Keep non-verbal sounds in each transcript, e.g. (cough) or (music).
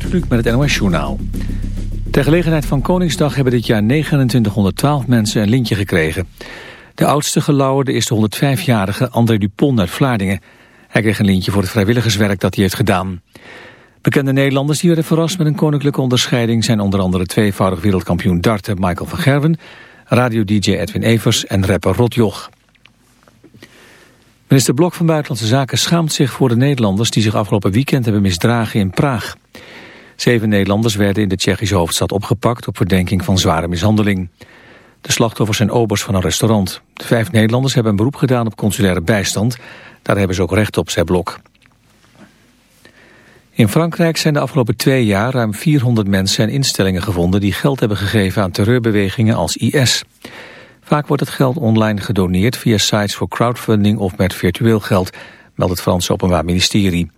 Gert met het NOS Journaal. Ter gelegenheid van Koningsdag hebben dit jaar 2912 mensen een lintje gekregen. De oudste gelauwerde is de 105-jarige André Dupont uit Vlaardingen. Hij kreeg een lintje voor het vrijwilligerswerk dat hij heeft gedaan. Bekende Nederlanders die werden verrast met een koninklijke onderscheiding... zijn onder andere tweevoudig wereldkampioen darten Michael van Gerwen... radio-dj Edwin Evers en rapper Rot Joch. Minister Blok van Buitenlandse Zaken schaamt zich voor de Nederlanders... die zich afgelopen weekend hebben misdragen in Praag. Zeven Nederlanders werden in de Tsjechische hoofdstad opgepakt... op verdenking van zware mishandeling. De slachtoffers zijn obers van een restaurant. De vijf Nederlanders hebben een beroep gedaan op consulaire bijstand. Daar hebben ze ook recht op, zei Blok. In Frankrijk zijn de afgelopen twee jaar ruim 400 mensen en instellingen gevonden... die geld hebben gegeven aan terreurbewegingen als IS... Vaak wordt het geld online gedoneerd via sites voor crowdfunding of met virtueel geld, meldt het Franse Openbaar Ministerie.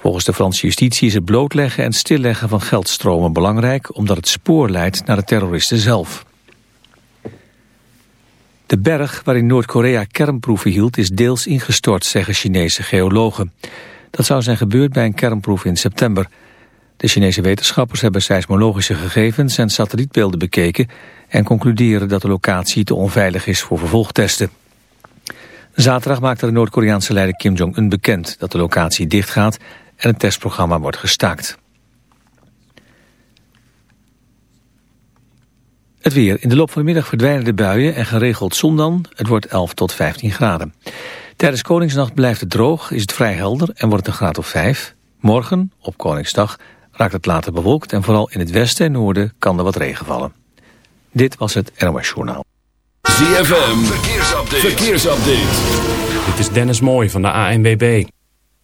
Volgens de Franse justitie is het blootleggen en stilleggen van geldstromen belangrijk omdat het spoor leidt naar de terroristen zelf. De berg waarin Noord-Korea kernproeven hield is deels ingestort, zeggen Chinese geologen. Dat zou zijn gebeurd bij een kernproef in september. De Chinese wetenschappers hebben seismologische gegevens en satellietbeelden bekeken en concluderen dat de locatie te onveilig is voor vervolgtesten. Zaterdag maakte de Noord-Koreaanse leider Kim Jong-un bekend dat de locatie dichtgaat en het testprogramma wordt gestaakt. Het weer. In de loop van de middag verdwijnen de buien en geregeld zon dan. Het wordt 11 tot 15 graden. Tijdens Koningsnacht blijft het droog, is het vrij helder en wordt het een graad of 5. Morgen, op Koningsdag, raakt het later bewolkt en vooral in het westen en noorden kan er wat regen vallen. Dit was het NOS Journaal. ZFM, verkeersupdate. verkeersupdate. Dit is Dennis Mooij van de ANWB.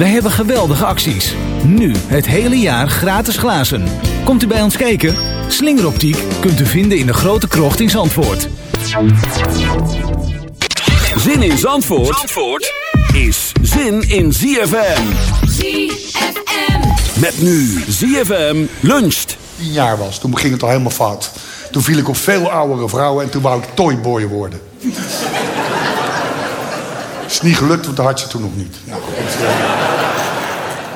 Wij hebben geweldige acties. Nu het hele jaar gratis glazen. Komt u bij ons kijken? Slingeroptiek kunt u vinden in de grote krocht in Zandvoort. Zin in Zandvoort, Zandvoort is zin in ZFM. ZFM. Met nu ZFM luncht. tien jaar was. Toen ging het al helemaal fout. Toen viel ik op veel oudere vrouwen en toen wou ik toyboy worden. Niet gelukt, want dat had ze toen nog niet. Nou, eh.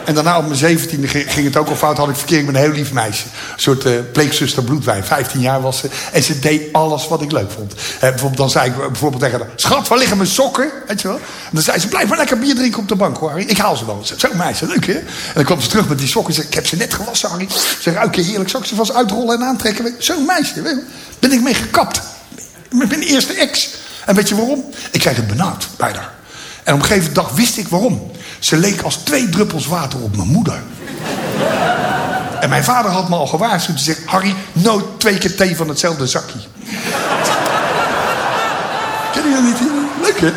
En daarna op mijn zeventiende ging, het ook al fout. Had ik verkering met een heel lief meisje. Een soort eh pleegzuster bloedwijn. 15 jaar was ze. En ze deed alles wat ik leuk vond. Eh, bijvoorbeeld, dan zei ik bijvoorbeeld tegen haar... Schat, waar liggen mijn sokken? Weet je wel? En dan zei ze... Blijf maar lekker bier drinken op de bank hoor, Harry. Ik haal ze wel. Zo meisje, leuk hè? En dan kwam ze terug met die sokken. Ze zei, ik heb ze net gewassen, Harry. Ze ruiken heerlijk. Zal ik ze vast uitrollen en aantrekken? Zo'n meisje, weet je? Ben ik mee gekapt. Met mijn eerste ex. En weet je waarom? Ik kreeg het benauwd bij haar. En op een gegeven dag wist ik waarom. Ze leek als twee druppels water op mijn moeder. En mijn vader had me al gewaarschuwd. Hij zegt, Harry, nooit twee keer thee van hetzelfde zakje. (laughs) Ken je dat niet? Leuk hè?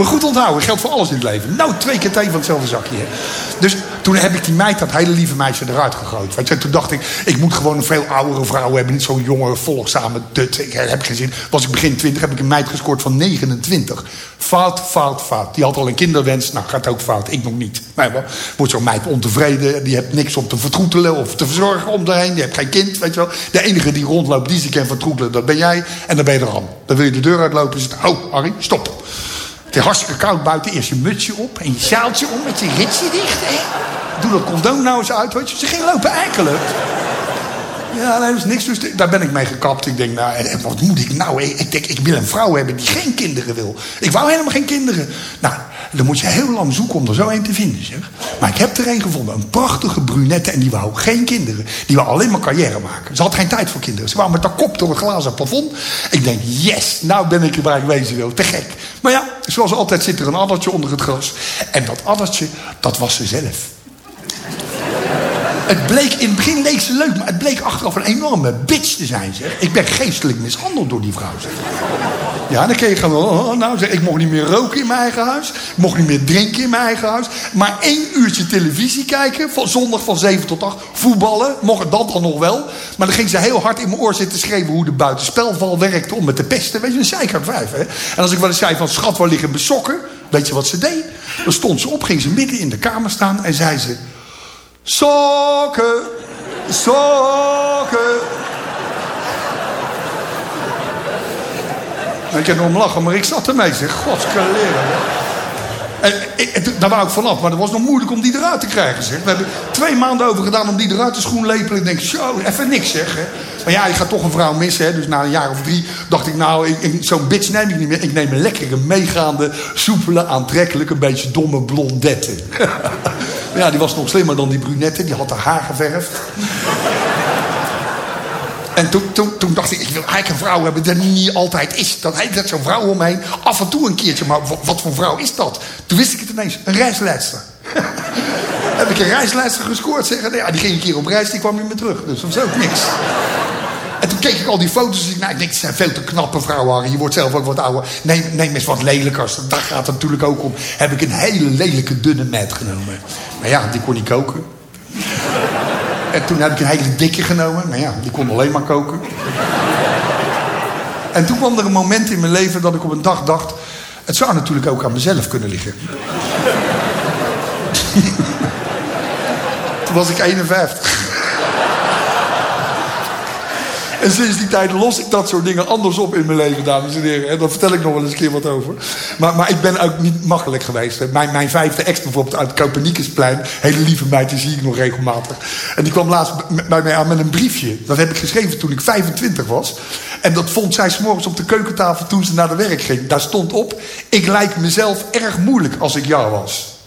Maar goed onthouden, geldt voor alles in het leven. Nou, twee keer thee van hetzelfde zakje. Dus toen heb ik die meid, dat hele lieve meisje, eruit gegooid. Weet je, toen dacht ik, ik moet gewoon een veel oudere vrouw hebben. Niet zo'n jonge, volgzame dut. Ik heb geen zin. Was ik begin 20, heb ik een meid gescoord van 29. Fout, fout, fout. Die had al een kinderwens. Nou, gaat ook fout. Ik nog niet. Maar wel, wordt zo'n meid ontevreden. Die heeft niks om te vertroetelen of te verzorgen om daarheen. Die heeft geen kind, weet je wel. De enige die rondloopt, die ze kan vertroetelen, dat ben jij. En dan ben je er aan. Dan wil je de deur uitlopen en zegt, oh, Harry, stop. Het is hartstikke koud buiten. Eerst je mutsje op en je sjaaltje om met je ritsje dicht. Hè? Doe dat condoom nou eens uit, weet je. Ze ging lopen eikelen. Ja, nee, dat is niks. Dus daar ben ik mee gekapt. Ik denk, nou, en wat moet ik nou? Ik denk, ik wil een vrouw hebben die geen kinderen wil. Ik wou helemaal geen kinderen. Nou, dan moet je heel lang zoeken om er zo een te vinden, zeg. Maar ik heb er een gevonden. Een prachtige brunette en die wou geen kinderen. Die wou alleen maar carrière maken. Ze had geen tijd voor kinderen. Ze wou met haar kop door een glazen plafond. Ik denk, yes, nou ben ik er waar ik wezen wil. Te gek. Maar ja, zoals altijd zit er een addertje onder het gras. En dat addertje, dat was ze zelf. Het bleek, in het begin leek ze leuk, maar het bleek achteraf een enorme bitch te zijn. Zeg. Ik ben geestelijk mishandeld door die vrouw. Ja, dan kreeg je gewoon, oh, nou zeg, ik mocht niet meer roken in mijn eigen huis. Ik mocht niet meer drinken in mijn eigen huis. Maar één uurtje televisie kijken, van zondag van 7 tot 8. Voetballen, mocht dat dan nog wel. Maar dan ging ze heel hard in mijn oor zitten schreeuwen hoe de buitenspelval werkte om me te pesten. Weet je, een zeikert vijf, hè. En als ik wel eens zei van, schat, waar liggen mijn sokken? Weet je wat ze deed? Dan stond ze op, ging ze midden in de kamer staan en zei ze... Sokken, sokken. Ik kan erom lachen, maar ik zat ermee, zeg. Godskeleren. En ik, daar wou ik vanaf, maar dat was nog moeilijk om die eruit te krijgen, zeg. We hebben twee maanden over gedaan om die eruit te schoenlepelen. Ik denk, zo, even niks, zeg. Maar ja, ik ga toch een vrouw missen, hè. Dus na een jaar of drie dacht ik, nou, zo'n bitch neem ik niet meer. Ik neem een lekkere, meegaande, soepele, aantrekkelijke, een beetje domme blondette. (laughs) ja, die was nog slimmer dan die brunette. Die had haar haar geverfd. En toen, toen, toen dacht ik, ik wil eigenlijk een vrouw hebben die niet altijd is. Dan heeft dat zo'n vrouw omheen. Af en toe een keertje, maar wat, voor vrouw is dat? Toen wist ik het ineens. Een reisleidster. (laughs) Heb ik een reisleidster gescoord? Zeggen, ja, die ging een keer op reis, die kwam niet meer terug. Dus dat was ook niks. En toen keek ik al die foto's en ik, nou, ik denk, het zijn veel te knappe vrouwen. Je wordt zelf ook wat ouder. Neem, neem eens wat lelijkers. Daar gaat het natuurlijk ook om. Heb ik een hele lelijke dunne meid genomen. Maar ja, die kon niet koken. En toen heb ik een hele dikke genomen. Maar ja, die kon alleen maar koken. En toen kwam er een moment in mijn leven dat ik op een dag dacht... het zou natuurlijk ook aan mezelf kunnen liggen. (laughs) toen was ik 51. En sinds die tijd los ik dat soort dingen anders op in mijn leven, dames en heren. En daar vertel ik nog wel eens een keer wat over. Maar, maar ik ben ook niet makkelijk geweest. Mijn, mijn vijfde ex bijvoorbeeld uit het Kopeniekusplein. Hele lieve meid, die zie ik nog regelmatig. En die kwam laatst bij mij aan met een briefje. Dat heb ik geschreven toen ik 25 was. En dat vond zij s'morgens op de keukentafel toen ze naar de werk ging. Daar stond op, ik lijk mezelf erg moeilijk als ik jou was.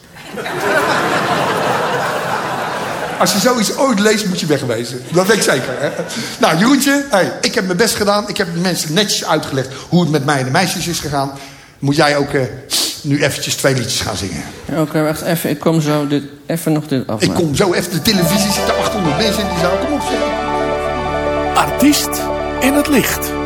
Als je zoiets ooit leest, moet je wegwezen. Dat weet ik zeker. Hè? Nou, Jeroentje, hey, ik heb mijn best gedaan. Ik heb de mensen netjes uitgelegd hoe het met mij en de meisjes is gegaan. Moet jij ook eh, nu eventjes twee liedjes gaan zingen. Oké, wacht even. Ik kom zo dit, even nog dit afmaken. Ik kom zo even de televisie zitten, 800 mensen in die zaal. Kom op, zeg. Artiest in het licht.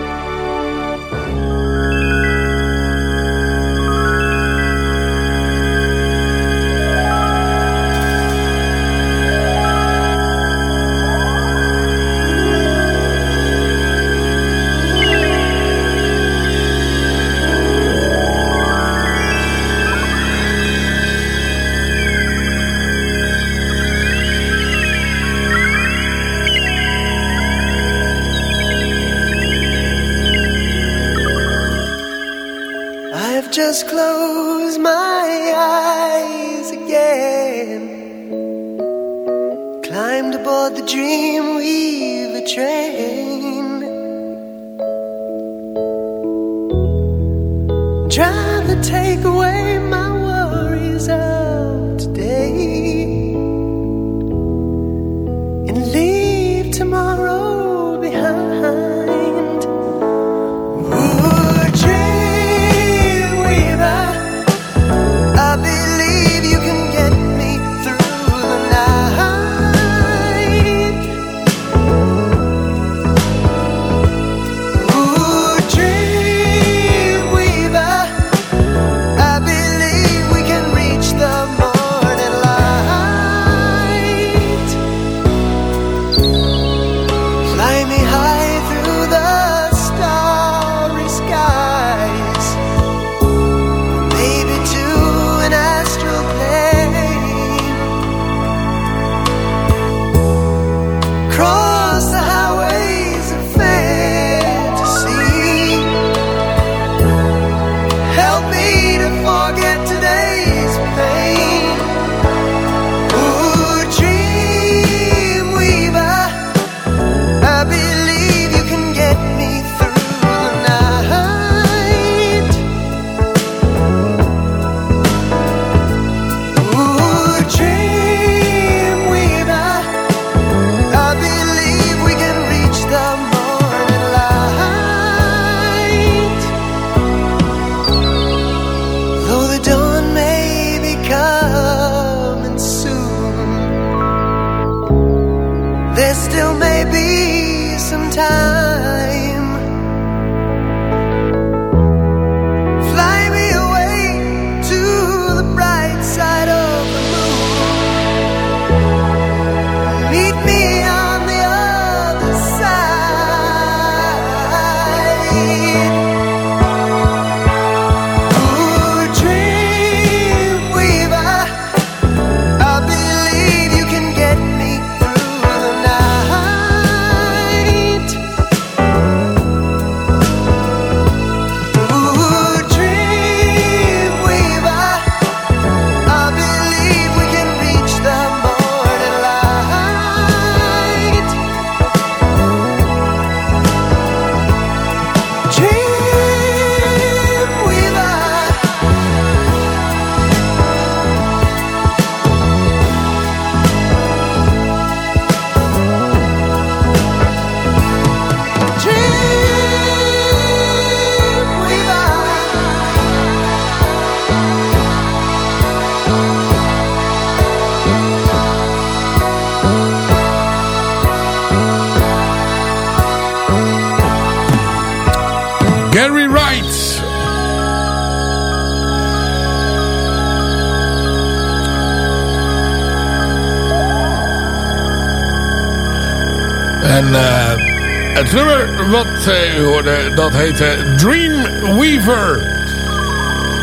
Wat eh, u hoorde, dat heette Dreamweaver.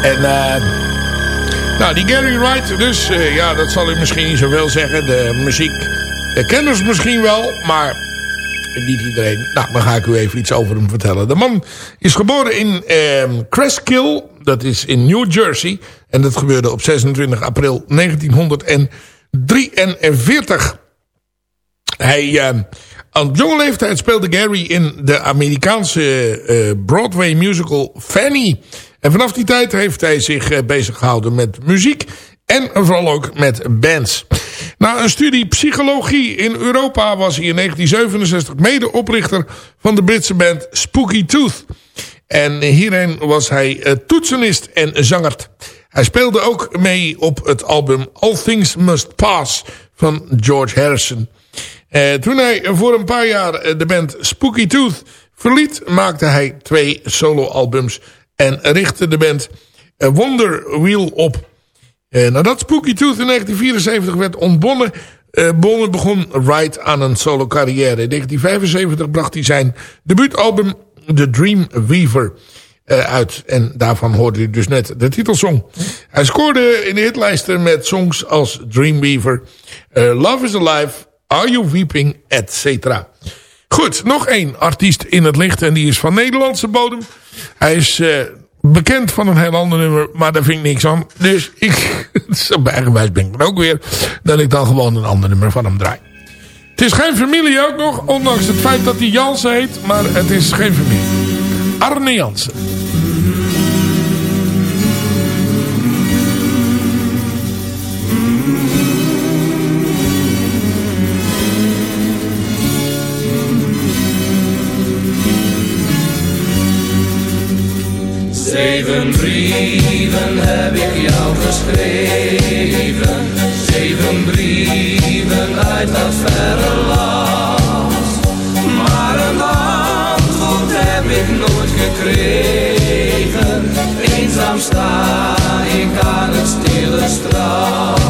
En eh, nou, die Gary Wright, dus eh, ja, dat zal u misschien niet zoveel zeggen. De muziek, de kenners misschien wel, maar niet iedereen. Nou, dan ga ik u even iets over hem vertellen. De man is geboren in eh, dat is in New Jersey. En dat gebeurde op 26 april 1943. Hij, eh, aan jonge leeftijd speelde Gary in de Amerikaanse eh, Broadway musical Fanny. En vanaf die tijd heeft hij zich eh, bezig gehouden met muziek. En vooral ook met bands. Na een studie psychologie in Europa was hij in 1967 medeoprichter van de Britse band Spooky Tooth. En hierin was hij eh, toetsenist en zanger. Hij speelde ook mee op het album All Things Must Pass van George Harrison. Eh, toen hij voor een paar jaar eh, de band Spooky Tooth verliet, maakte hij twee soloalbums en richtte de band eh, Wonder Wheel op. Nadat Spooky Tooth in 1974 werd ontbonden, eh, Bonne begon Wright aan een solo carrière. In 1975 bracht hij zijn debuutalbum The Dream Weaver uit. En daarvan hoorde u dus net de titelsong. Hij scoorde in de hitlijsten met songs als Dreamweaver, Love is Alive, Are You Weeping, etc. Goed, nog één artiest in het licht en die is van Nederlandse bodem. Hij is eh, bekend van een heel ander nummer, maar daar vind ik niks aan. Dus ik, (laughs) op eigenwijs ben ik er ook weer, dat ik dan gewoon een ander nummer van hem draai. Het is geen familie ook nog, ondanks het feit dat hij Jansen heet, maar het is geen familie. Arne Jansen. Zeven brieven heb ik jou geschreven. Zeven brieven uit dat verre land. Maar een antwoord heb ik nooit gekregen. Eenzaam sta ik aan het stille strand.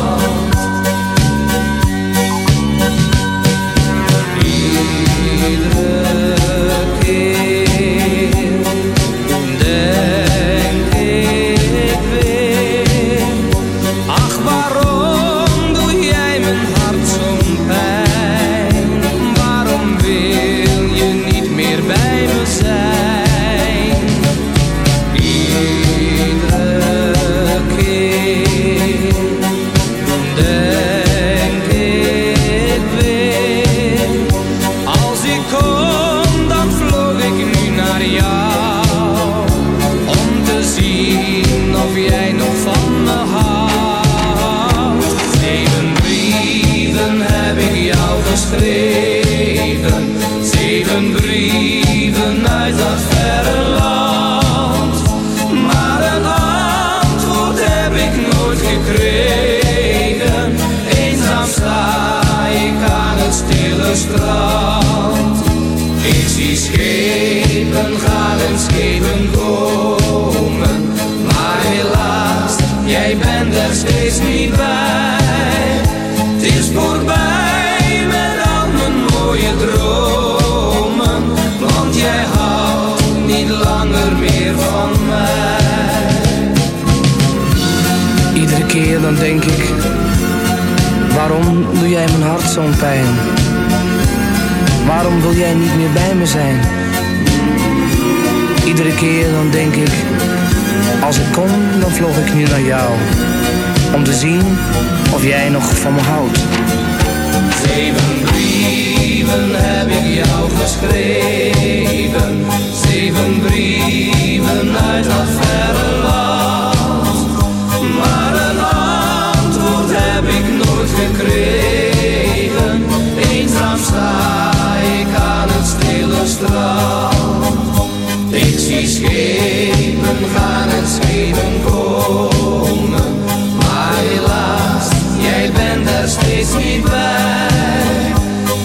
Er steeds niet bij.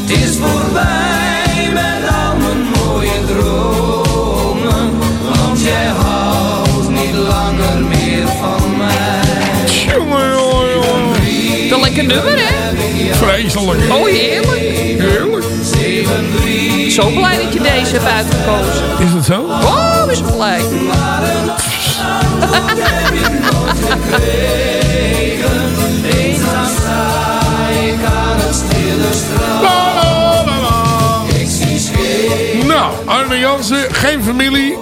Het is voorbij met al mijn mooie dromen. Want jij houdt niet langer meer van mij. Jongen, jongen, jongen. Een lekker nummer, hè? Vreselijk. Oh, heerlijk. Heerlijk. Zo blij dat je deze hebt uitgekozen. Is het zo? Oh, we zijn blij. (laughs) het stille strand. La, la, la, la. Ik zie schepen. Nou, Arne Jansen, geen familie.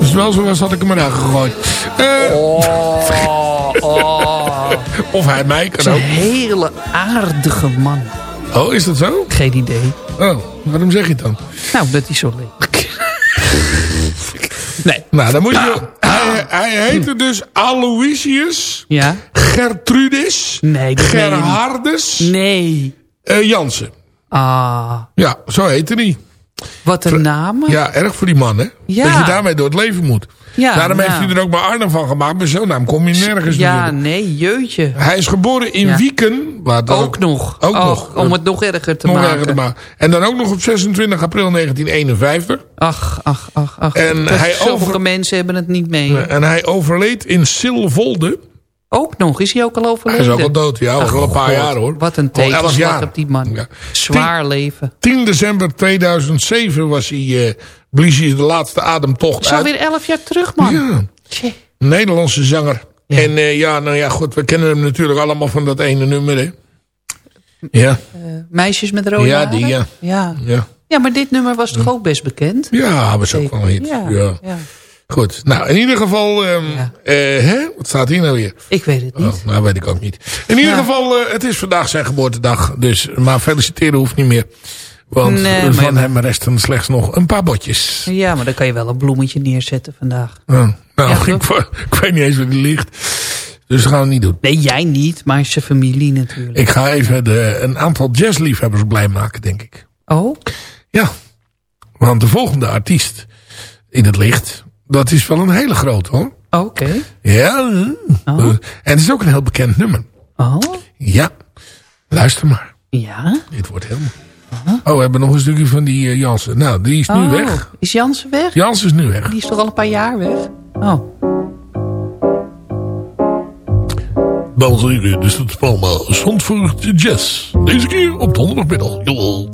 Dus wel zo was had ik hem eruit gegooid. Eh, Oh, oh. of hij mij kan is een ook. hele aardige man. Oh, is dat zo? Geen idee. Oh, waarom zeg je het dan? Nou, dat hij zo leuk. nee. Nou, dan moet je... Hij, hij heette dus Aloysius Ja? Gertrudis Nee. Gerhardus Nee. Eh, Jansen. Ah, Ja, zo heette hij. wat een naam. Ja, erg voor die man, hè? Ja. Dat je daarmee door het leven moet. Ja, Daarom nou. heeft hij er ook maar Arnhem van gemaakt. Met zo'n naam kom je nergens Ja, natuurlijk. nee, jeutje. Hij is geboren in Ja. Wieken. Waar dan Ook nog. Ook Oh, nog. Om het nog erger te nog maken. erger te maken. En dan ook nog op 26 april 1951. Ach, ach, ach, ach. En hij over- mensen hebben het niet mee. En hij overleed in Silvolde. Ook nog. Is hij ook al Hij overleden? is ook al dood, ja. Al Ach, een paar God, jaar hoor. Wat een Al 11 tegenslag op die man. Ja. Zwaar leven. 10 december 2007 was hij, eh blies hij de laatste ademtocht Is uit. alweer elf jaar terug, man. Ja. Nederlandse zanger. Ja. En eh, ja, nou ja, goed. We kennen hem natuurlijk allemaal van dat ene nummer, hè. Ja, Eh, meisjes met rode Ja, die, ja. ja. ja. Ja, maar dit nummer was toch ook best bekend? Ja, was ook wel een hit. Ja, Ja. Goed. Nou, in ieder geval... ehm, Ja. eh, hè? Wat staat hier nou weer? Ik weet het niet. Oh, nou, weet ik ook niet. In ieder Ja. geval, eh, het is vandaag zijn geboortedag. Dus, maar feliciteren hoeft niet meer. Want Nee, van maar- hem resten slechts nog een paar botjes. Ja, maar dan kan je wel een bloemetje neerzetten vandaag. Oh, nou, Ja, (laughs) ik, ik weet niet eens waar die ligt. Dus dat gaan we niet doen. Nee, jij niet, maar zijn familie natuurlijk. Ik ga even de, een aantal jazzliefhebbers blij maken, denk ik. Oh? Ja, want de volgende artiest in het licht, dat is wel een hele grote hoor. Oké. Ja, Oh. en het is ook een heel bekend nummer. Oh? Ja, luister maar. Ja? Dit wordt helemaal... Oh, we hebben nog een stukje van die eh, Jansen. Nou, die is nu oh. weg. Is Jansen weg? Jansen is nu weg. Die is toch al een paar jaar weg? Oh. Dames en heren, dit is het programma Zandvoort Jazz. Deze keer op donderdagmiddag. Jawel.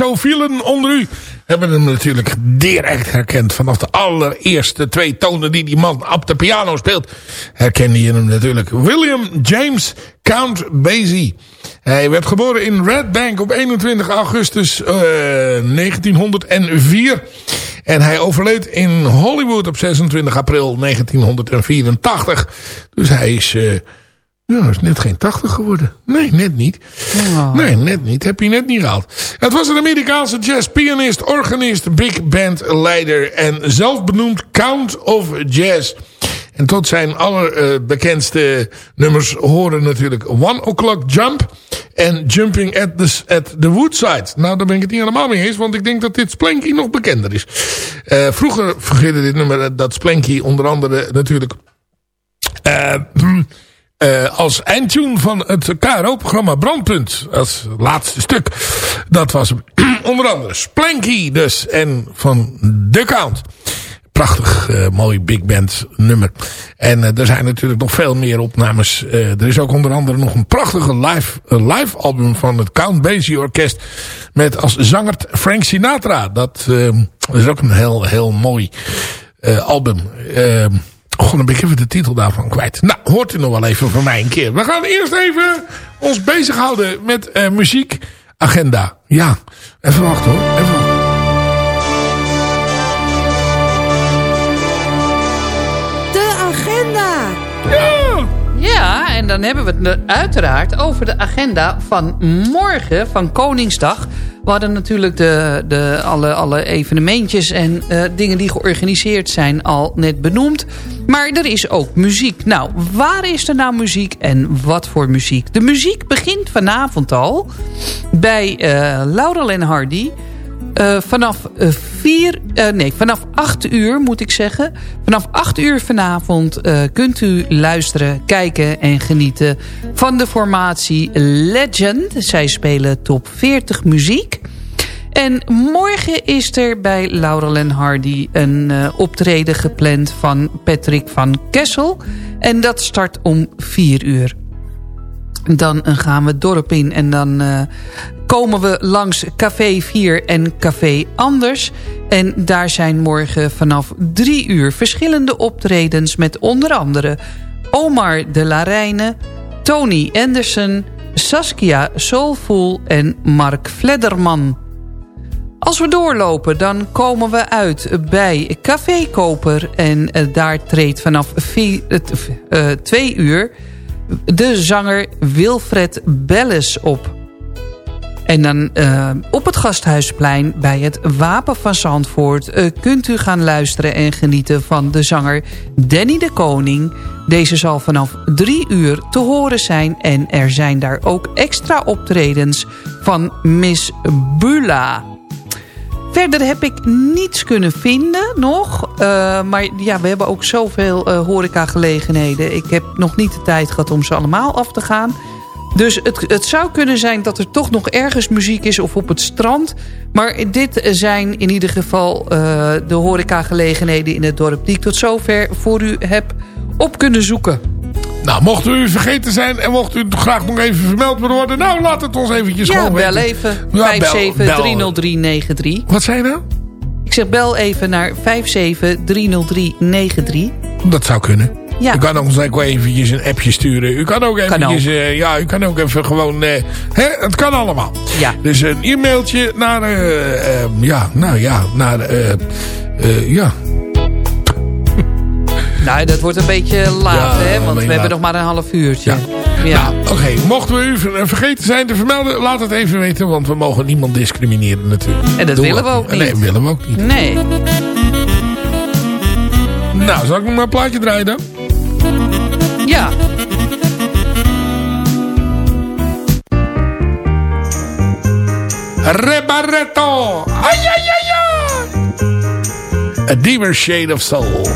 De jazzofielen onder u hebben hem natuurlijk direct herkend. Vanaf de allereerste twee tonen die die man op de piano speelt... herkende je hem natuurlijk. William James Count Basie. Hij werd geboren in Red Bank op 21 augustus uh, 1904. En hij overleed in Hollywood op 26 april 1984. Dus hij is... Uh, ja, is net geen 80 geworden. Nee, net niet. Oh. Nee, net niet. Heb je net niet gehaald. Het was een Amerikaanse jazzpianist, organist, big band leider en zelfbenoemd Count of Jazz. En tot zijn allerbekendste nummers horen natuurlijk One O'Clock Jump en Jumping at the, at the Woodside. Nou, daar ben ik het niet helemaal mee eens, want ik denk dat dit Splanky nog bekender is. Uh, vroeger vergeerde dit nummer dat Splanky onder andere natuurlijk... Uh, (clears throat) uh, als eindtune van het KRO-programma Brandpunt. Als laatste stuk. Dat was (clears throat) onder andere Splanky dus. En van The Count. Prachtig uh, mooi big band nummer. En uh, er zijn natuurlijk nog veel meer opnames. er is ook onder andere nog een prachtige live, live album van het Count Basie Orkest. Met als zanger Frank Sinatra. Dat is ook een heel, heel mooi album. Oh, dan ben ik even de titel daarvan kwijt. Nou, hoort u nog wel even van mij een keer. We gaan eerst even ons bezighouden met uh, muziekagenda. Ja, even wachten hoor. Even wachten. De agenda. Ja! Ja, en dan hebben we het uiteraard over de agenda van morgen, van Koningsdag. We hadden natuurlijk de, de, alle, alle evenementjes en uh, dingen die georganiseerd zijn al net benoemd. Maar er is ook muziek. Nou, waar is er nou muziek en wat voor muziek? De muziek begint vanavond al bij uh, Laurel en Hardy... Uh, vanaf uh, vier, uh, nee, vanaf 8 uur moet ik zeggen. Vanaf 8 uur vanavond kunt u luisteren, kijken en genieten van de formatie Legend. Zij spelen top 40 muziek. En morgen is er bij Laurel en Hardy een optreden gepland van Patrick van Kessel. En dat start om 4 uur. Dan gaan we het dorp in en dan komen we langs Café 4 en Café Anders. En daar zijn morgen vanaf drie uur verschillende optredens... met onder andere Omar de la Reine, Tony Anderson... Saskia Soulful en Mark Vledderman. Als we doorlopen, dan komen we uit bij Café Koper... en uh, daar treedt vanaf vier, uh, twee uur de zanger Wilfred Belles op. En dan uh, op het Gasthuisplein bij het Wapen van Zandvoort... Uh, kunt u gaan luisteren en genieten van de zanger Danny de Koning. Deze zal vanaf drie uur te horen zijn. En er zijn daar ook extra optredens van Miss Bula. Verder heb ik niets kunnen vinden nog. Uh, maar ja, we hebben ook zoveel uh, horecagelegenheden. Ik heb nog niet de tijd gehad om ze allemaal af te gaan. Dus het, het zou kunnen zijn dat er toch nog ergens muziek is of op het strand. Maar dit zijn in ieder geval uh, de horecagelegenheden in het dorp... die ik tot zover voor u heb op kunnen zoeken. Nou, mocht u vergeten zijn en mocht u graag nog even vermeld willen worden... nou, laat het ons eventjes ja, gewoon bel weten. even. 5730393. Wat zei je nou? Ik zeg bel even naar 5730393. Dat zou kunnen. Ja. U kan ook wel eventjes een appje sturen. U kan ook eventjes... Uh, ja, u kan ook even gewoon... Uh, hè, het kan allemaal. Ja. Dus een e-mailtje naar... Uh, ja, nou ja, naar... ja, (laughs) nou, dat wordt een beetje laat, ja, hè? Want we laat. hebben nog maar een half uurtje. Ja. ja. Nou, oké. Okay. Mochten we u vergeten zijn te vermelden, laat het even weten. Want we mogen niemand discrimineren natuurlijk. En dat Doe willen we ook niet. Nee, willen we ook niet. Nee. Nou, zal ik nog maar een plaatje draaien dan? Ja. Rebaretto. Ay, ay, ay, ay. A deeper shade of soul.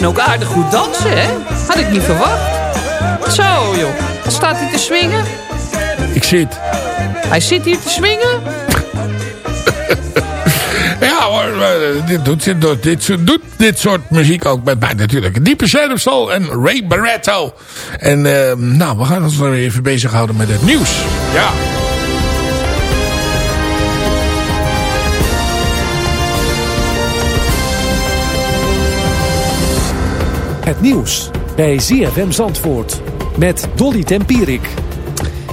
Kan ook aardig goed dansen, hè? Had ik niet verwacht. Zo, joh. Staat hij te swingen? Ik zit. Hij zit hier te swingen? (laughs) Ja hoor, eh, dit doet, dit, doet, dit, soort- doet dit soort muziek ook met mij natuurlijk. Diepe Shade of Soul en Ray Barretto. En eh, nou, we gaan ons nog even bezighouden met het nieuws. Ja. Het nieuws bij ZFM Zandvoort met Dolly Tempierik.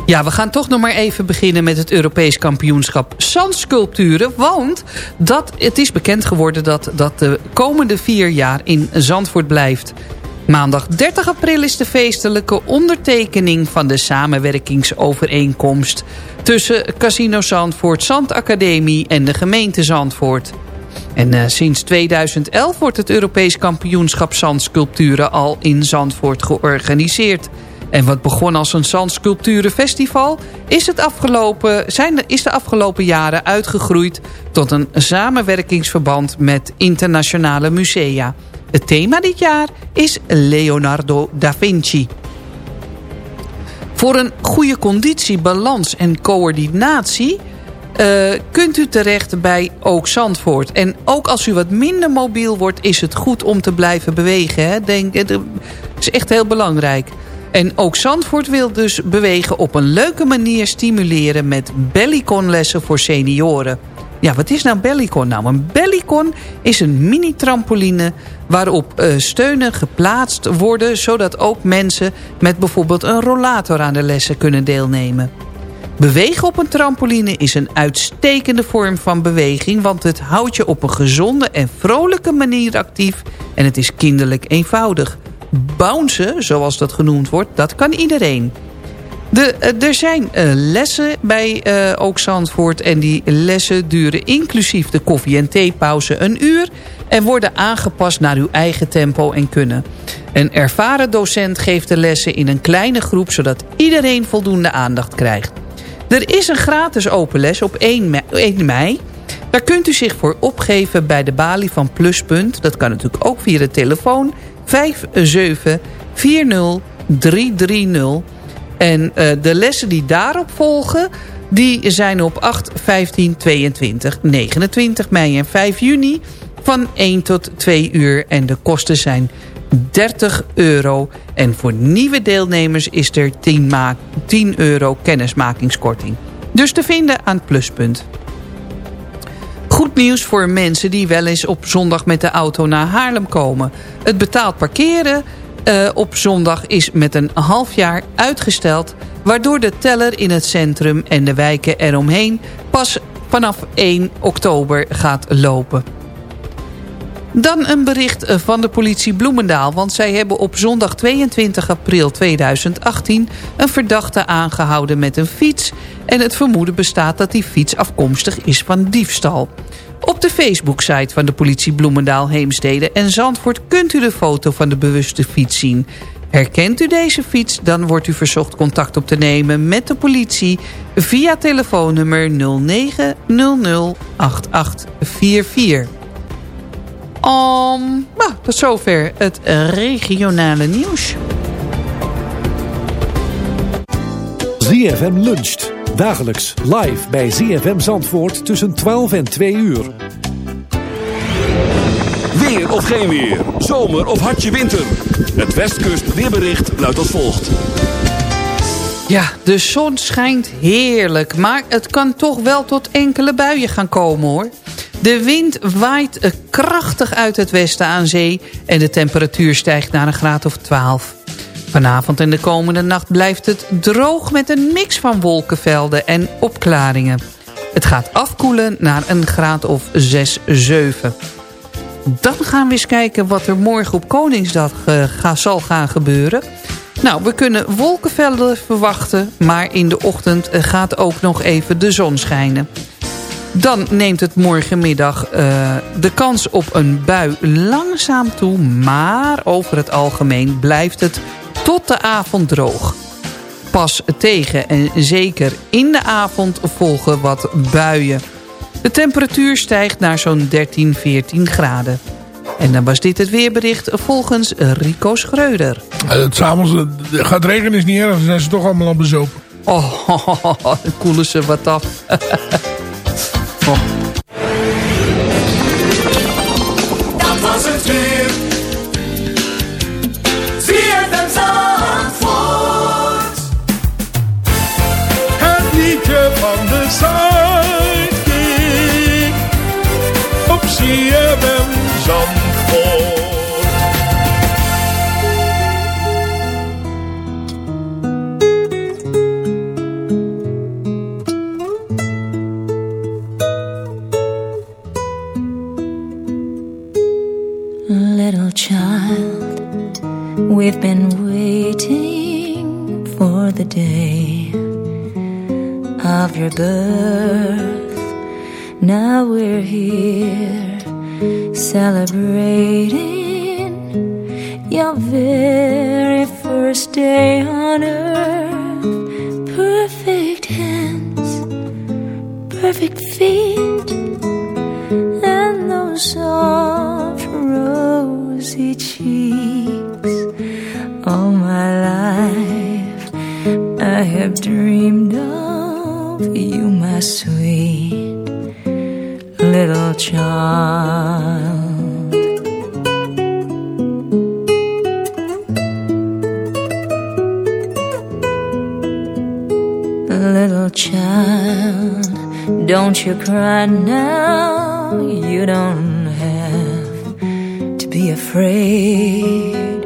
Ja, we gaan toch nog maar even beginnen met het Europees kampioenschap zandsculpturen. Want dat, het is bekend geworden dat dat de komende vier jaar in Zandvoort blijft. Maandag 30 april is de feestelijke ondertekening van de samenwerkingsovereenkomst... tussen Casino Zandvoort, Zandacademie en de gemeente Zandvoort. En eh, sinds 2011 wordt het Europees kampioenschap zandsculpturen al in Zandvoort georganiseerd. En wat begon als een zandsculpturenfestival is, het afgelopen, zijn is de afgelopen jaren uitgegroeid tot een samenwerkingsverband met internationale musea. Het thema dit jaar is Leonardo da Vinci. Voor een goede conditie, balans en coördinatie... eh, kunt u terecht bij Ook Zandvoort. En ook als u wat minder mobiel wordt... is het goed om te blijven bewegen. Hè? Denk, het is echt heel belangrijk. En ook Zandvoort wil dus bewegen op een leuke manier stimuleren... met bellyconlessen voor senioren. Ja, wat is nou bellycon? Nou, een bellycon is een mini-trampoline waarop eh, steunen geplaatst worden... zodat ook mensen met bijvoorbeeld een rollator aan de lessen kunnen deelnemen. Bewegen op een trampoline is een uitstekende vorm van beweging... want het houdt je op een gezonde en vrolijke manier actief... en het is kinderlijk eenvoudig. Bouncen, zoals dat genoemd wordt, dat kan iedereen. De, eh, er zijn eh, lessen bij eh, Ook Zandvoort en die lessen duren inclusief de koffie- en theepauze een uur... en worden aangepast naar uw eigen tempo en kunnen. Een ervaren docent geeft de lessen in een kleine groep... zodat iedereen voldoende aandacht krijgt. Er is een gratis open les op 1 mei, 1 mei. Daar kunt u zich voor opgeven bij de balie van Pluspunt. Dat kan natuurlijk ook via de telefoon 5740330. En uh, de lessen die daarop volgen... die zijn op 8, 15, 22, 29 mei en 5 juni... van 1 tot 2 uur. En de kosten zijn 30 euro. En voor nieuwe deelnemers is er 10, 10 euro kennismakingskorting. Dus te vinden aan het pluspunt. Goed nieuws voor mensen die wel eens op zondag met de auto naar Haarlem komen. Het betaald parkeren uh, op zondag is met een half jaar uitgesteld... waardoor de teller in het centrum en de wijken eromheen... pas vanaf 1 oktober gaat lopen. Dan een bericht van de politie Bloemendaal... want zij hebben op zondag 22 april 2018... een verdachte aangehouden met een fiets... en het vermoeden bestaat dat die fiets afkomstig is van diefstal. Op de Facebook-site van de politie Bloemendaal, Heemstede en Zandvoort... kunt u de foto van de bewuste fiets zien. Herkent u deze fiets, dan wordt u verzocht contact op te nemen met de politie... via telefoonnummer 0900 8844. Um, nou, tot zover het regionale nieuws. ZFM luncht. Dagelijks live bij ZFM Zandvoort tussen 12 en 2 uur. Weer of geen weer. Zomer of hartje winter. Het Westkust weerbericht luidt als volgt. Ja, de zon schijnt heerlijk. Maar het kan toch wel tot enkele buien gaan komen hoor. De wind waait krachtig uit het westen aan zee... en de temperatuur stijgt naar een graad of 12. Vanavond en de komende nacht blijft het droog... met een mix van wolkenvelden en opklaringen. Het gaat afkoelen naar een graad of 6, 7. Dan gaan we eens kijken wat er morgen op Koningsdag ga, zal gaan gebeuren... Nou, we kunnen wolkenvelden verwachten... maar in de ochtend gaat ook nog even de zon schijnen. Dan neemt het morgenmiddag uh, de kans op een bui langzaam toe... maar over het algemeen blijft het tot de avond droog. Pas tegen en zeker in de avond volgen wat buien. De temperatuur stijgt naar zo'n 13, 14 graden. En dan was dit het weerbericht volgens Rico Schreuder. Eh, Het s'avonds eh, gaat regenen is niet erg. Dan zijn ze toch allemaal al bezopen. Oh, (laughs) dan koelen ze wat af. (laughs) Oh. Dat was het weer. ZFM Zandvoort. Het liedje van de Sidekick. Op CFM Zandvoort. Child, we've been waiting for the day of your birth. Now we're here celebrating your very first day on earth. Perfect hands, perfect feet, don't you cry now. You don't have to be afraid.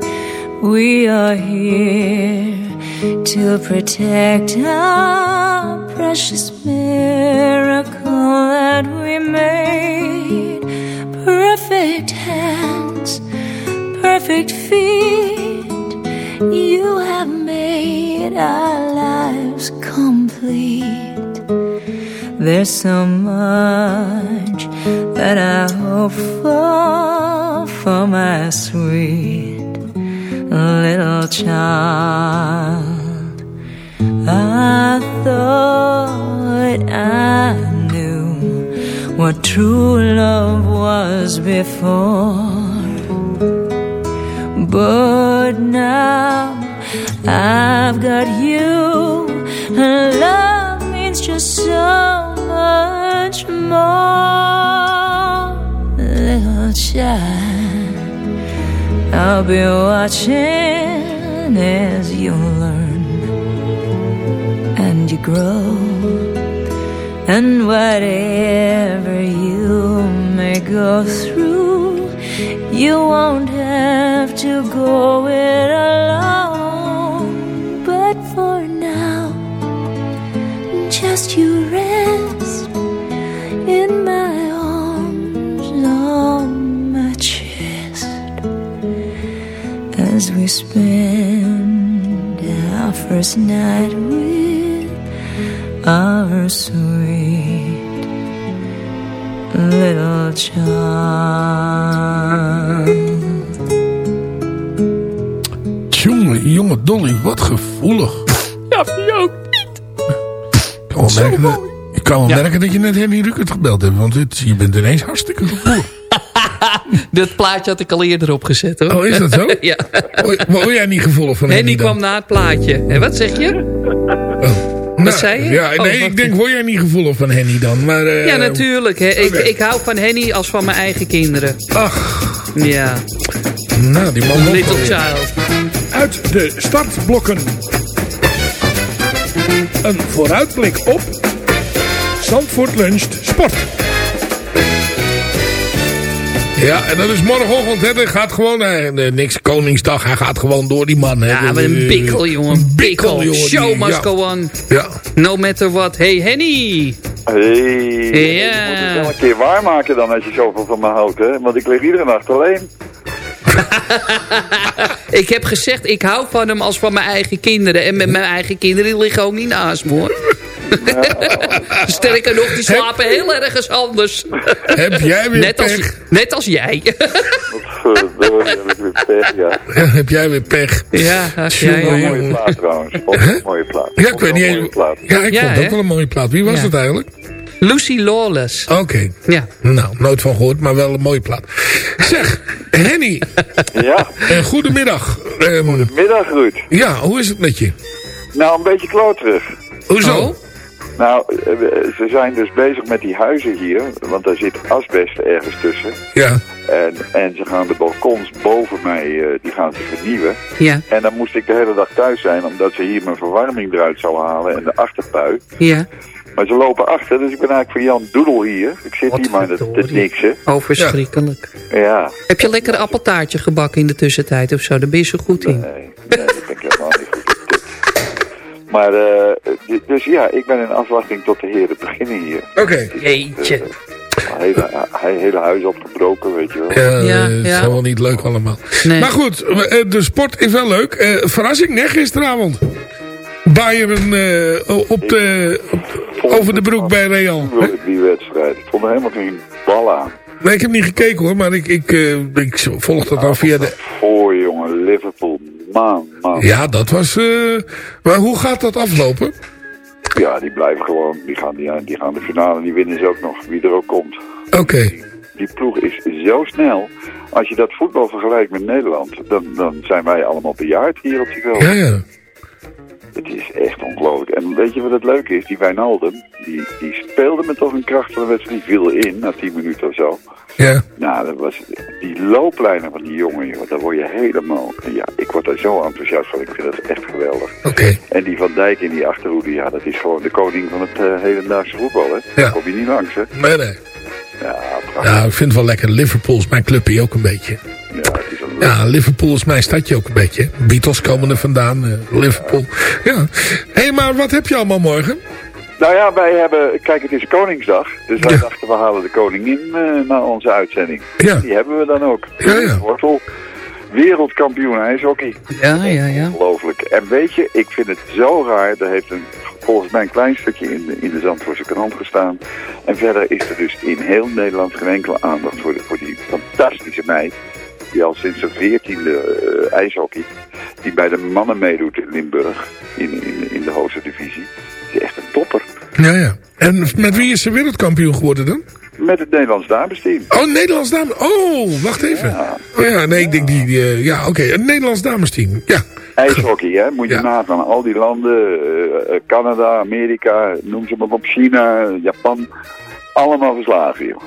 We are here to protect our precious miracle that we made. Perfect hands, perfect feet. You There's so much that I hope for for my sweet little child. I thought I knew what true love was before. But now I've got you, and love means just so more. Little child, I'll be watching as you learn and you grow. And whatever you may go through, you won't have to go it alone. But for now, just you rest spend our first night with our sweet little child. Jongen, jonge Dolly, wat gevoelig. (laughs) Ja, voor jou niet. Ik kan wel merken, dat, ik kan wel merken dat je net Henny Rukert gebeld hebt. Want het, je bent ineens hartstikke gevoelig. (laughs) Dat plaatje had ik al eerder opgezet hoor. Oh, is dat zo? (laughs) ja. Word jij niet gevoelig van Henny Henny kwam na het plaatje. En wat zeg je? Nou, zei je? Ja, Oh, nee, ik denk, word jij niet gevoelig van Henny dan? Maar, eh, Ja, natuurlijk. Hè. Ik, ik hou van Henny als van mijn eigen kinderen. Ach. Ja. Nou, die man Little child. Uit de startblokken. Een vooruitblik op... Zandvoort luncht sport. Ja, en dat is morgenochtend. Hè. Dat gaat gewoon... eh, eh, niks Koningsdag. Hij gaat gewoon door die man. Hè. Ja, maar een bikkel, jongen. Een Bikkel. jongen, die- Show must ja. go on. Ja. No matter what. Hey, Henny. Hey, Ja. je moet het wel een keer waarmaken dan als je zoveel van me houdt, hè? Want ik lig iedere nacht alleen. (laughs) Ik heb gezegd, ik hou van hem als van mijn eigen kinderen. En met mijn eigen kinderen die liggen ook niet naast me, hoor. (laughs) Sterker nog, die slapen heel ergens anders. Heb jij weer net als, pech? net als jij. Heb weer pech, ja. Ja, heb jij weer pech. Ja, ja, Een mooie plaat trouwens. Een mooie plaat. Ja, ik weet niet. Ja, ik Ja, vond het hè? ook wel een mooie plaat. Wie was Ja. het eigenlijk? Lucy Lawless. Oké. Ja. Nou, nooit van gehoord, maar wel een mooie plaat. Zeg, Henny. Ja. Uh, goedemiddag. Um, Goedemiddag, Ruud. Ja, hoe is het met je? Nou, een beetje kloterig. Hoezo? Nou, eh, ze zijn dus bezig met die huizen hier, want daar zit asbest ergens tussen. Ja. En, en ze gaan de balkons boven mij, eh, die gaan ze vernieuwen. Ja. En dan moest ik de hele dag thuis zijn, omdat ze hier mijn verwarming eruit zouden halen en de achterpui. Ja. Maar ze lopen achter, dus ik ben eigenlijk voor Jan Doedel hier. Ik zit hier maar te, niksen. Oh, verschrikkelijk. Ja. Heb je een lekker appeltaartje gebakken in de tussentijd of zo? Daar ben je zo goed in. Nee, nee dat ben ik Maar, eh, dus ja, ik ben in afwachting tot de heren beginnen hier. Oké. Jeetje. Hele, hij hele huis opgebroken, weet je wel. Ja, Ja, eh, het is ja. helemaal niet leuk allemaal. Nee. Maar goed, eh, de sport is wel leuk. Eh, verrassing, nee, gisteravond. Bayern eh, op de, op, over de broek bij Real. Die wedstrijd. Ik vond er helemaal geen bal aan. Nee, ik heb niet gekeken hoor, maar ik, ik, eh, ik volg dat al via de... Voor jongen, Liverpool. Man, man. Ja, dat was... eh, maar hoe gaat dat aflopen? Ja, die blijven gewoon. Die gaan, die, die gaan de finale, die winnen ze ook nog. Wie er ook komt. Oké. Die ploeg is zo snel. Als je dat voetbal vergelijkt met Nederland, dan, dan zijn wij allemaal bejaard hier op die veld. Ja, ja. Het is echt ongelooflijk. En weet je wat het leuke is? Die Wijnaldum, die, die speelde met toch een krachtige wedstrijd. Die viel in na 10 minuten of zo. Ja. Nou, dat was die looplijnen van die jongen, joh, daar word je helemaal... Ja, ik word daar zo enthousiast van. Ik vind dat echt geweldig. Oké. En die Van Dijk in die achterhoede, ja, dat is gewoon de koning van het eh, hedendaagse voetbal, hè. Ja. Daar kom je niet langs, hè. Nee, nee. Ja, prachtig. Nou, ik vind het wel lekker. Liverpool is mijn clubje ook een beetje. Ja, het is een Ja, Liverpool is mijn stadje ook een beetje. Beatles komen er vandaan. eh, Liverpool. Ja. Hé, hey, maar wat heb je allemaal morgen? Nou ja, wij hebben... Kijk, het is Koningsdag. Dus wij Ja. dachten, we halen de koningin eh, naar onze uitzending. Ja. Die hebben we dan ook. Ja, ja. Wortel. Wereldkampioen ijshockey. Ja, ja, ja. Ongelooflijk. En weet je, ik vind het zo raar. Er heeft een, volgens mij een klein stukje in de, in de Zandvoortse krant gestaan. En verder is er dus in heel Nederland geen enkele aandacht voor, de, voor die fantastische meid. Die al sinds de veertiende eh ijshockey. Die bij de mannen meedoet in Limburg. In, in, in de hoogste divisie. Is echt topper. Ja, ja. En met wie is ze wereldkampioen geworden dan? Met het Nederlands damesteam. Oh, Nederlands dames. Oh, wacht even. Oh ja, nee, ik denk die... die, eh, ja, oké. Het Nederlands damesteam. Ja. IJshockey, hè? Moet je Ja. nagaan. Al die landen, eh, eh, Canada, Amerika, noem ze maar op, China, Japan. Allemaal verslagen, joh.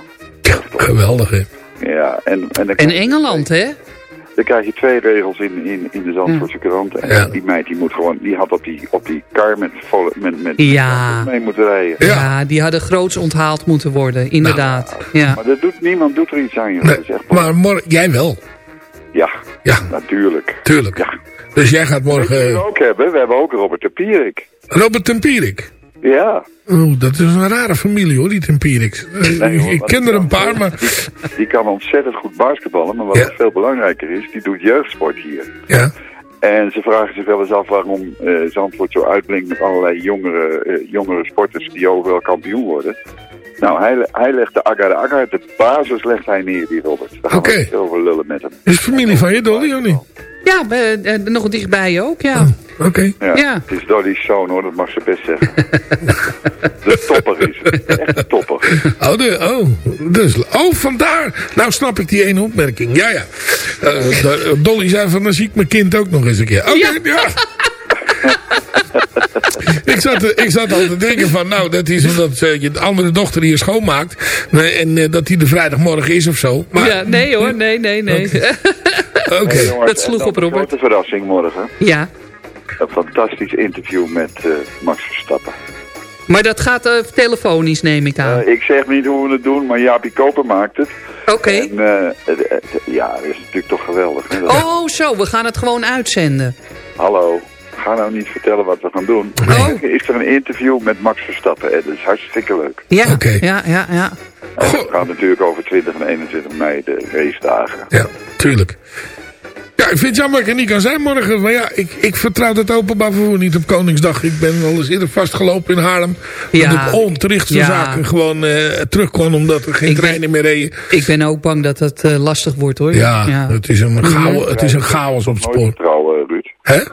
Geweldig, hè. Ja, en, en, En Engeland, hè? Dan krijg je twee regels in, in, in de Zandvoortse krant. En Ja. die meid die moet gewoon, die had op die, op die kar met, volle- met, met Ja. mee moeten rijden. Ja. Ja, die hadden groots onthaald moeten worden, inderdaad. Ja. Maar dat doet, niemand doet er iets aan, joh. Nee, Dat is echt maar morgen... Jij wel. Ja, Ja, natuurlijk. tuurlijk. Ja. Dus jij gaat wie we morgen... ook hebben? We hebben ook Robert de Pierik. Robert Tempierik. Ja. Oh, dat is een rare familie hoor, die (laughs) Nee, hoor, ik ken er een paar, maar... Die, (laughs) die kan ontzettend goed basketballen, maar wat Ja. veel belangrijker is, die doet jeugdsport hier. Ja, En ze vragen zich wel eens af waarom eh Zandvoort zo uitblinkt met allerlei jongere, eh, jongere sporters die overal kampioen worden. Nou, hij, hij legt de agar de agar, de basis legt hij neer, die Robert. Daar gaan we niet over lullen met hem. is het familie van je, Dolly, of niet? Ja, eh, nog dichtbij ook, ja. Oké. Ja, Ja. Het is Dolly's zoon hoor, dat mag ze best zeggen. (laughs) de topper is het. Echt een topper. Oh, de, oh, dus, oh, vandaar. Nou snap ik die ene opmerking. Ja, ja. Eh, de- Dolly zei van, dan zie ik mijn kind ook nog eens een keer. Oké, ja. ik, zat, ik zat al te denken van, nou, dat is omdat eh, je de andere dochter hier schoonmaakt. Nee, en eh, dat die de vrijdagmorgen is of zo. Maar, ja, nee hoor, nee, nee, nee. Oké. (laughs) Dat sloeg op de Robert. grote verrassing morgen. ja, Een fantastisch interview met eh, Max Verstappen. maar dat gaat eh, telefonisch, neem ik aan. Eh, ik zeg niet hoe we het doen, maar Jaapie Koper maakt het. Oké. Eh, ja, dat is natuurlijk toch geweldig. Hè? Oh, zo, we gaan het gewoon uitzenden. Hallo, ga nou niet vertellen wat we gaan doen. Oh. Morgen Is er een interview met Max Verstappen? En dat is hartstikke leuk. Ja, Oké. ja, ja, ja. En het gaat natuurlijk over 20 en 21 mei, de race dagen. Ja, tuurlijk. Ja, ik vind het jammer dat ik er niet kan zijn morgen. Maar ja, ik, ik vertrouw het openbaar vervoer niet op Koningsdag. Ik ben al eens eerder vastgelopen in Haarlem. Ja. Dat ik onterecht van Ja. zaken gewoon eh, terug kon. Omdat er geen Ik ben- treinen meer reden. Ik ben ook bang dat het eh, lastig wordt, hoor. Ja, Het, is een chaos, het is een chaos op het Nooit spoor. vertrouwen, Ruud. Hè? (laughs)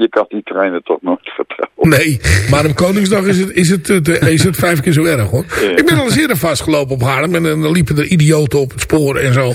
je kan die treinen toch nooit vertrouwen. Nee, maar op Koningsdag is het, is het, eh, is het vijf keer zo erg hoor. Ik ben al eens eerder vastgelopen op Haarlem en dan liepen er idioten op het spoor en zo.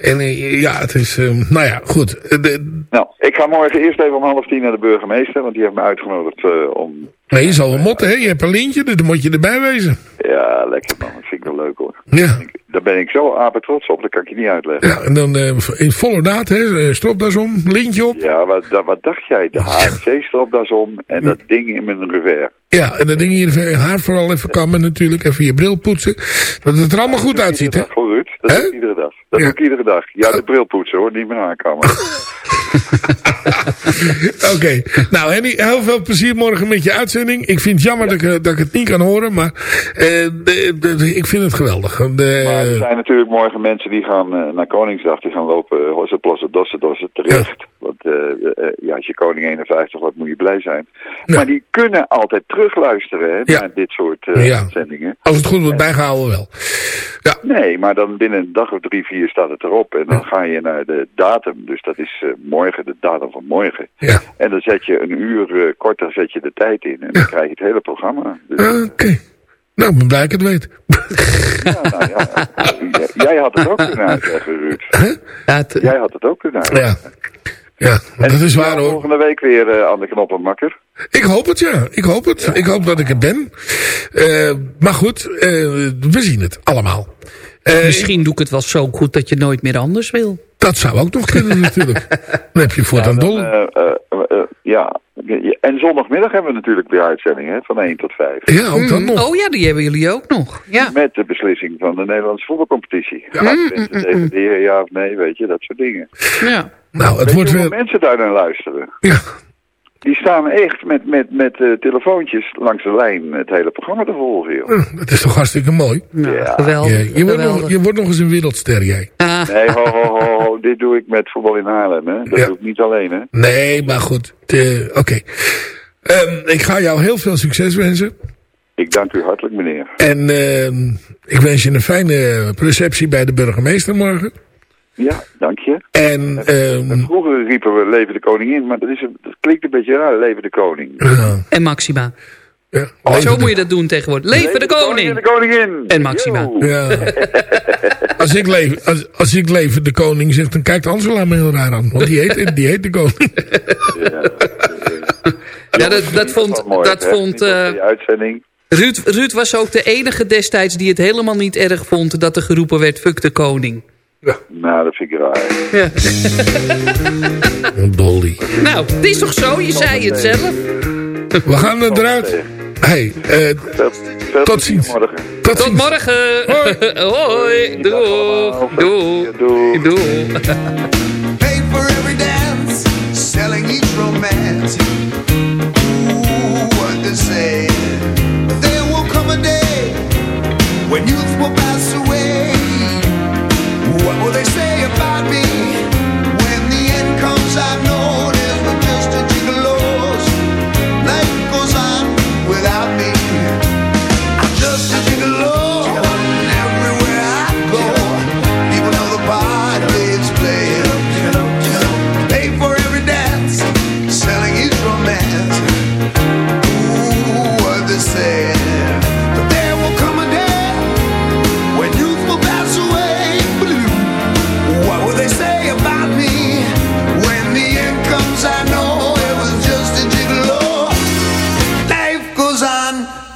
En eh, ja, het is, eh, nou ja, goed. Eh, de- Nou, ik ga morgen eerst even om half tien naar de burgemeester, want die heeft me uitgenodigd om... nee, je zal wel motten hè, je hebt een lintje, dus dan moet je erbij wezen. Ja, lekker man, leuk hoor. Ja. Daar ben ik zo apen trots op, dat kan ik je niet uitleggen. Ja, en dan eh, in volle daad, hè, eh, stropdas om, lintje op. Ja, wat, wat dacht jij? De HC-stropdas om en dat ding in mijn revers. Ja, en dat ding even je haar vooral even kammen natuurlijk, even je bril poetsen. Dat het er allemaal goed uitziet, hè? Goed, Ruud. Dat doe ik iedere dag. Dat doe ik iedere dag. Ja, de bril poetsen hoor, niet mijn haarkammen. (laughs) (laughs) Oké, nou Henny, heel veel plezier morgen met je uitzending. Ik vind het jammer dat, ik, eh, dat ik het niet kan horen, maar eh, de- de- ik vind het geweldig. De, Maar er zijn natuurlijk morgen mensen die gaan eh, naar Koningsdag, die gaan lopen hossen, plossen, dossen, dossen, terecht. Want eh, eh, ja, als je koning 51 wordt, moet je blij zijn. Maar die kunnen altijd terugluisteren hè, naar dit soort eh Ja. uitzendingen. Als het goed wordt bijgehouden wel. Nee, maar dan binnen een dag of drie, vier staat het erop. En dan ga je naar de datum. Dus dat is eh, morgen, de datum van morgen. Ja. En dan zet je een uur eh, korter zet je de tijd in. En dan krijg je het hele programma. Dus, Oké. Nou, ik ben blij dat ik het weet. ja, nou, ja. (laughs) Jij had het ook kunnen uitleggen, Ruud. Jij had het ook kunnen uitleggen. Ja, dat is waar hoor. Volgende week weer eh, aan de knoppen makker. Ik hoop het, ja. Ik hoop het. Ik hoop dat ik het ben. Eh, maar goed, eh, we zien het allemaal. Eh, Misschien doe ik het wel zo goed dat je nooit meer anders wil. Dat zou ook nog kunnen natuurlijk. (laughs) Dan heb je voortaan dol. Eh, ja, en zondagmiddag hebben we natuurlijk weer uitzending hè, van 1 tot 5. Ja, ook dan nog. Oh ja, die hebben jullie ook nog. Ja. Met de beslissing van de Nederlandse voetbalcompetitie. Ja. Mm, mm, mm, ja of nee, weet je, dat soort dingen. Ja. Nou, het Weet wordt je weer... hoeveel mensen daar naar luisteren? Ja. Die staan echt met, met, met eh, telefoontjes langs de lijn het hele programma te volgen, joh. Hm, Dat is toch hartstikke mooi. Ja, geweldig. Je, wordt nog, geweldig. je wordt nog eens een wereldster, jij. Nee, ho, ho, ho, ho, (laughs) dit doe ik met voetbal in Haarlem, hè. Dat Ja. doe ik niet alleen, hè. Nee, maar goed. Eh, Oké. Ehm, ik ga jou heel veel succes wensen. Ik dank u hartelijk, meneer. En ehm, ik wens je een fijne receptie bij de burgemeester morgen. Ja, dank je. En ehm, Vroeger riepen we leven de koningin, maar dat, is, een- dat klinkt een beetje raar, leven de koning. En Maxima. Ja, Zo moet je dat doen tegenwoordig. Leven de koning! de koningin! En Maxima. Ja. (laughs) als, ik leef, als, als ik leven de koning zeg, dan kijkt Angela me heel raar aan. Want die heet, (laughs) die heet de koning. Ja, dat, dat vond, dat vond eh, Die uitzending. Ruud, Ruud was ook de enige destijds die het helemaal niet erg vond dat er geroepen werd, fuck de koning. Nou, dat vind ik raar. Ja. Dolly. Nou, het is toch zo? Je zei het zelf. We gaan er eruit. Hey, eh, tot ziens. Tot, Tot morgen. Hoi. (laughs) Doei. Doei. Doei. Pay for every dance, selling each romance.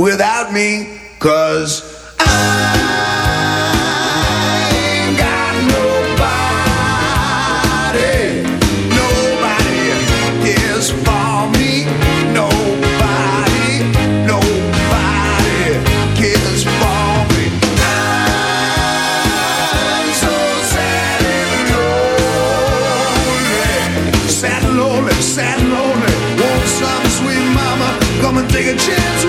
Without me, cause I ain't got nobody. Nobody for me. Nobody, nobody for me. I'm so sad and lonely. Sad and lonely, sad and lonely. Some sweet mama come and take a chance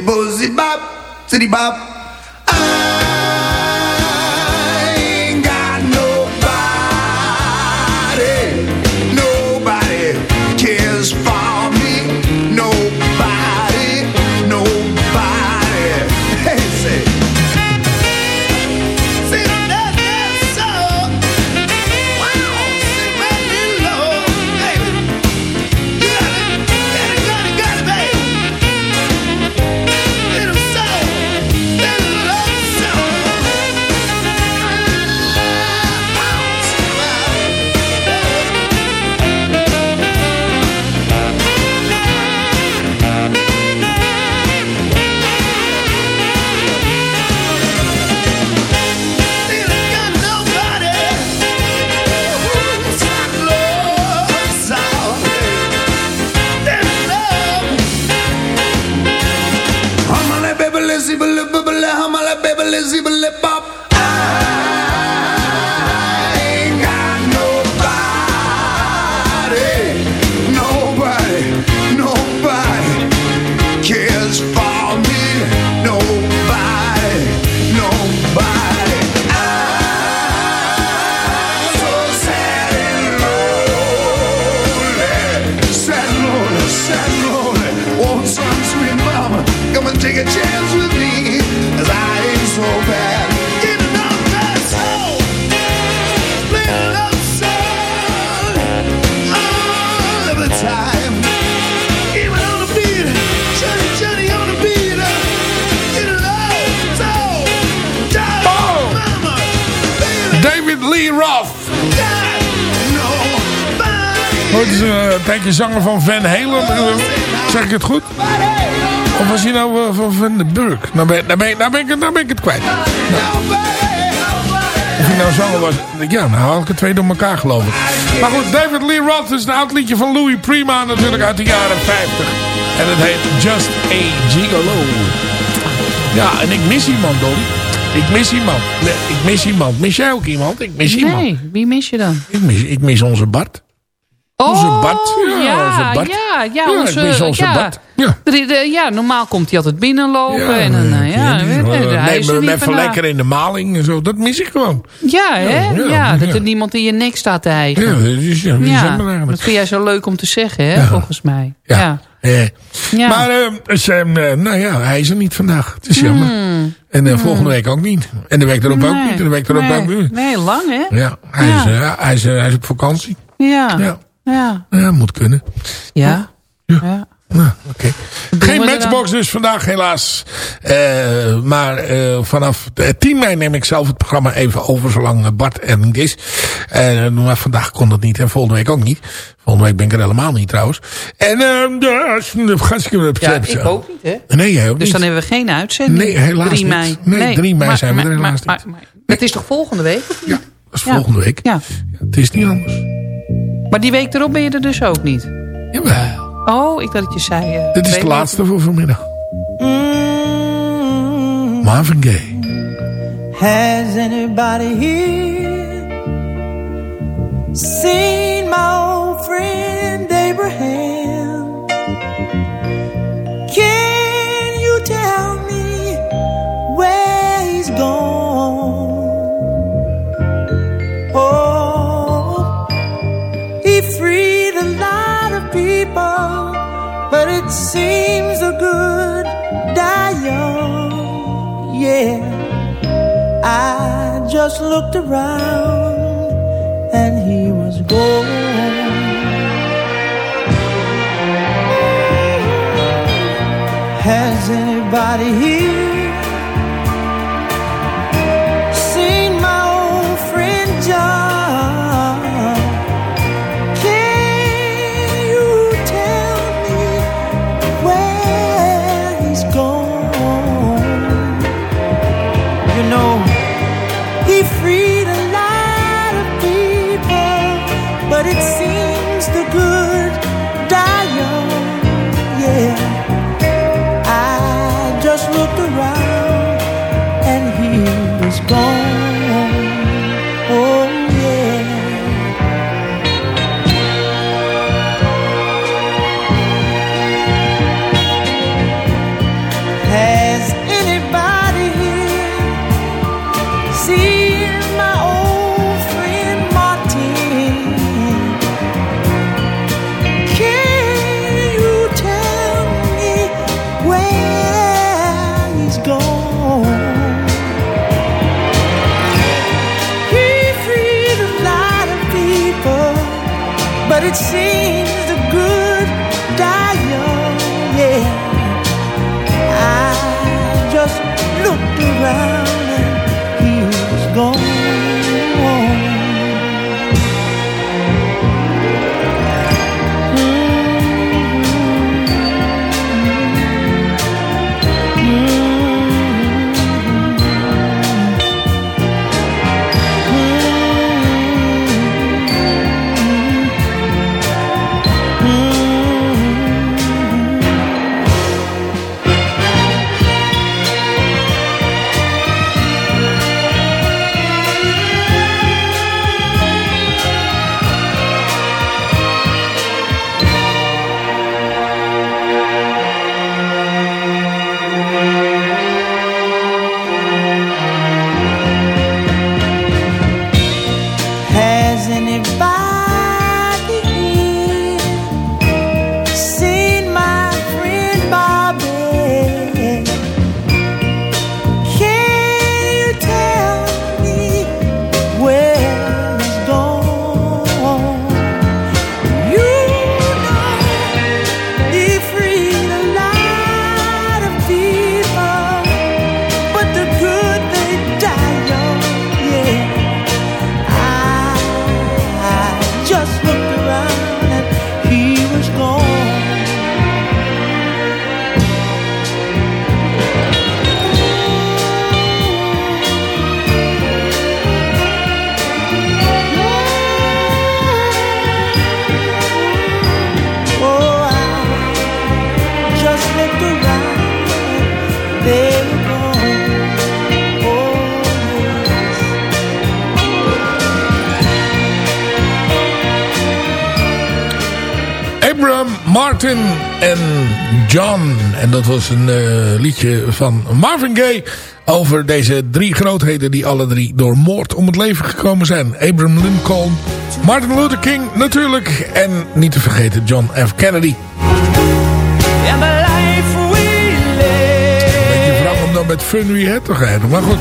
the bop, to the bop. Het is eh, een tijdje zanger van Van Halen. Zeg ik het goed? Of was hij nou eh, van Van den Burg? Nou ben, nou ben, nou ben, ik, het- nou ben ik het kwijt. Nou. Of hij nou zanger was. Ja, nou haal ik het twee door elkaar geloof ik. Maar goed, David Lee Roth is een oud liedje van Louis Prima natuurlijk uit de jaren 50. En het heet Just a Gigolo. Ja, en ik mis iemand, Dolly. Ik mis iemand. Nee, ik mis iemand. Mis jij ook iemand? Ik mis iemand. Nee, wie mis je dan? Ik mis, ik mis onze Bart. Oh, Onze Bart. Ja, ja, onze Bart. ja, ja, Ja, onze, ik mis onze ja. Bart. Ja. Ja, normaal komt hij altijd binnenlopen. Ja, en dan, eh, ja, weet je, niet, hij is er even vandaag. lekker in de maling en zo. Dat mis ik gewoon. Ja, hè? Ja, Ja, ja, dat ja. er niemand in je nek staat te hijgen. Ja, dat is, ja, dat maar eigenlijk? dat vind jij zo leuk om te zeggen, hè? Ja. Volgens mij. Ja. Ja. Ja. Maar eh, Sam, eh, nou ja, hij is er niet vandaag. Het is jammer. Hmm. En eh, volgende week ook niet. En de week erop ook niet. En de week erop nee. ook niet. Nee, lang, hè? Ja, hij, Ja. Is, ja, hij, is, hij is op vakantie. Ja. Ja. Ja. Ja, moet kunnen. Ja. Ja. Dus vandaag helaas. Eh, maar eh, vanaf eh, 10 mei neem ik zelf het programma even over zolang eh, Bart er niet is. Eh, maar vandaag kon dat niet en volgende week ook niet. Volgende week ben ik er helemaal niet trouwens. En uh, ja, hartstikke op Ja, ik ook niet, hè? Nee, jij ook Dus niet. dan hebben we geen uitzending. Nee, helaas 3 niet. mei. Nee, 3 mei maar- zijn we er helaas maar- niet. Het is toch volgende week? of niet? Dat is Ja. volgende week. Ja. Het is niet anders. Maar die week erop ben je er dus ook niet? Jawel. Oh, ik dacht dat je zei... eh, Dit is de laatste voor vanmiddag. Marvin Gaye. Has anybody here seen my old friend Abraham? It seems a good die. Yeah. I just looked around and he was gone. Has anybody here was Martin en John. En dat was een eh, liedje van Marvin Gaye over deze drie grootheden die alle drie door moord om het leven gekomen zijn. Abraham Lincoln, Martin Luther King natuurlijk en niet te vergeten John F. Kennedy. Om dan met fun wie het te gaan. Maar goed,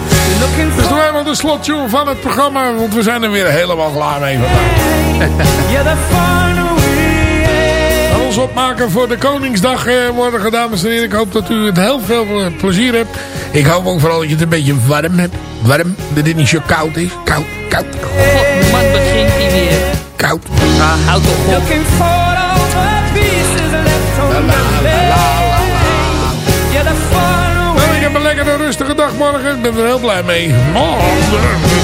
dus doen wij wel de slottune van het programma, want we zijn er weer helemaal klaar mee vandaag. Opmaken voor de Koningsdag eh, morgen, dames en heren. Ik hoop dat u het heel veel eh, plezier hebt. Ik hoop ook vooral dat je het een beetje warm hebt. Warm, dat het niet zo koud is. Koud, koud. God, man begint hij weer. Koud. Ah, houd toch op. looking for all the pieces left on the bed. Yeah, the fun Nou, ik heb een lekkere rustige dag morgen. Ik ben er heel blij mee. Oh,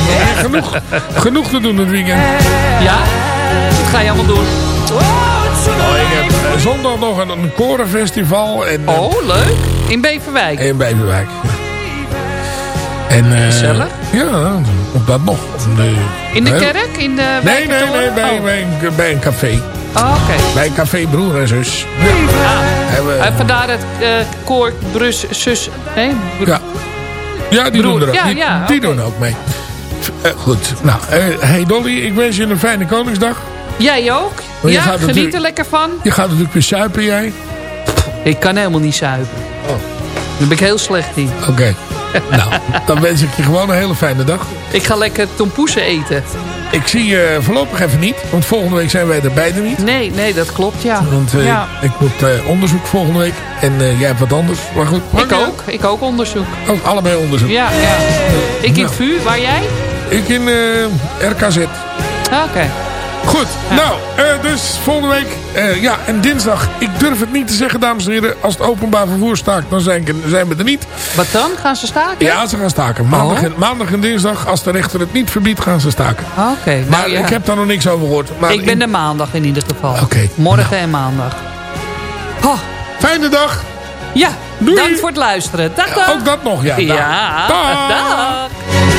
eh, genoeg, genoeg te doen het weekend. Ja? Wat ga je allemaal doen? Nou, ik heb eh, zondag nog een, een korenfestival. En, eh, Oh, leuk. In Beverwijk. In Beverwijk. En, eh, Gezellig. Ja, op dat nog. Nee. In de kerk? In de Nee, nee, nee, bij, Oh. bij, een, bij een café. Oh, oké. Bij een café broer en zus. Hebben we- Ah, vandaar het eh, koor, brus, zus... Nee? Ja. Ja, die Broer. doen er ook. Ja, die ja, die oké. doen ook mee. Eh, goed. Nou, eh, hey Dolly, ik wens je een fijne Koningsdag. Jij ook? Maar je ja, geniet natuurlijk- er lekker van. Je gaat natuurlijk weer suipen, jij. Ik kan helemaal niet zuipen. Oh. Daar ben ik heel slecht in. Oké. nou, dan wens ik je gewoon een hele fijne dag. Ik ga lekker tompoesen eten. Ik zie je voorlopig even niet, want volgende week zijn wij er beide niet. Nee, nee, dat klopt, ja. Want eh, ja. ik moet eh, onderzoek volgende week. En eh, jij hebt wat anders. Maar goed. Ik ook. Ik ook onderzoek. allebei onderzoek. Ja, ja. Ik in Nou. VU, waar jij? Ik in RKZ. Ah, Oké. Goed, nou, eh, dus volgende week, eh, ja, en dinsdag. Ik durf het niet te zeggen, dames en heren. Als het openbaar vervoer staakt, dan zijn, zijn we er niet. Wat dan? Gaan ze staken? Ja, ze gaan staken. Maandag, Oh. en, maandag en dinsdag, als de rechter het niet verbiedt, gaan ze staken. Oké. Nou, Maar ja. ik heb daar nog niks over gehoord. Maar ik ben er maandag in ieder geval. Oké. Morgen en maandag. Oh, Fijne dag. ja, Doei. dank voor het luisteren. Dag, dag. Ook dat nog, ja. Dag. Ja, Dag. dag.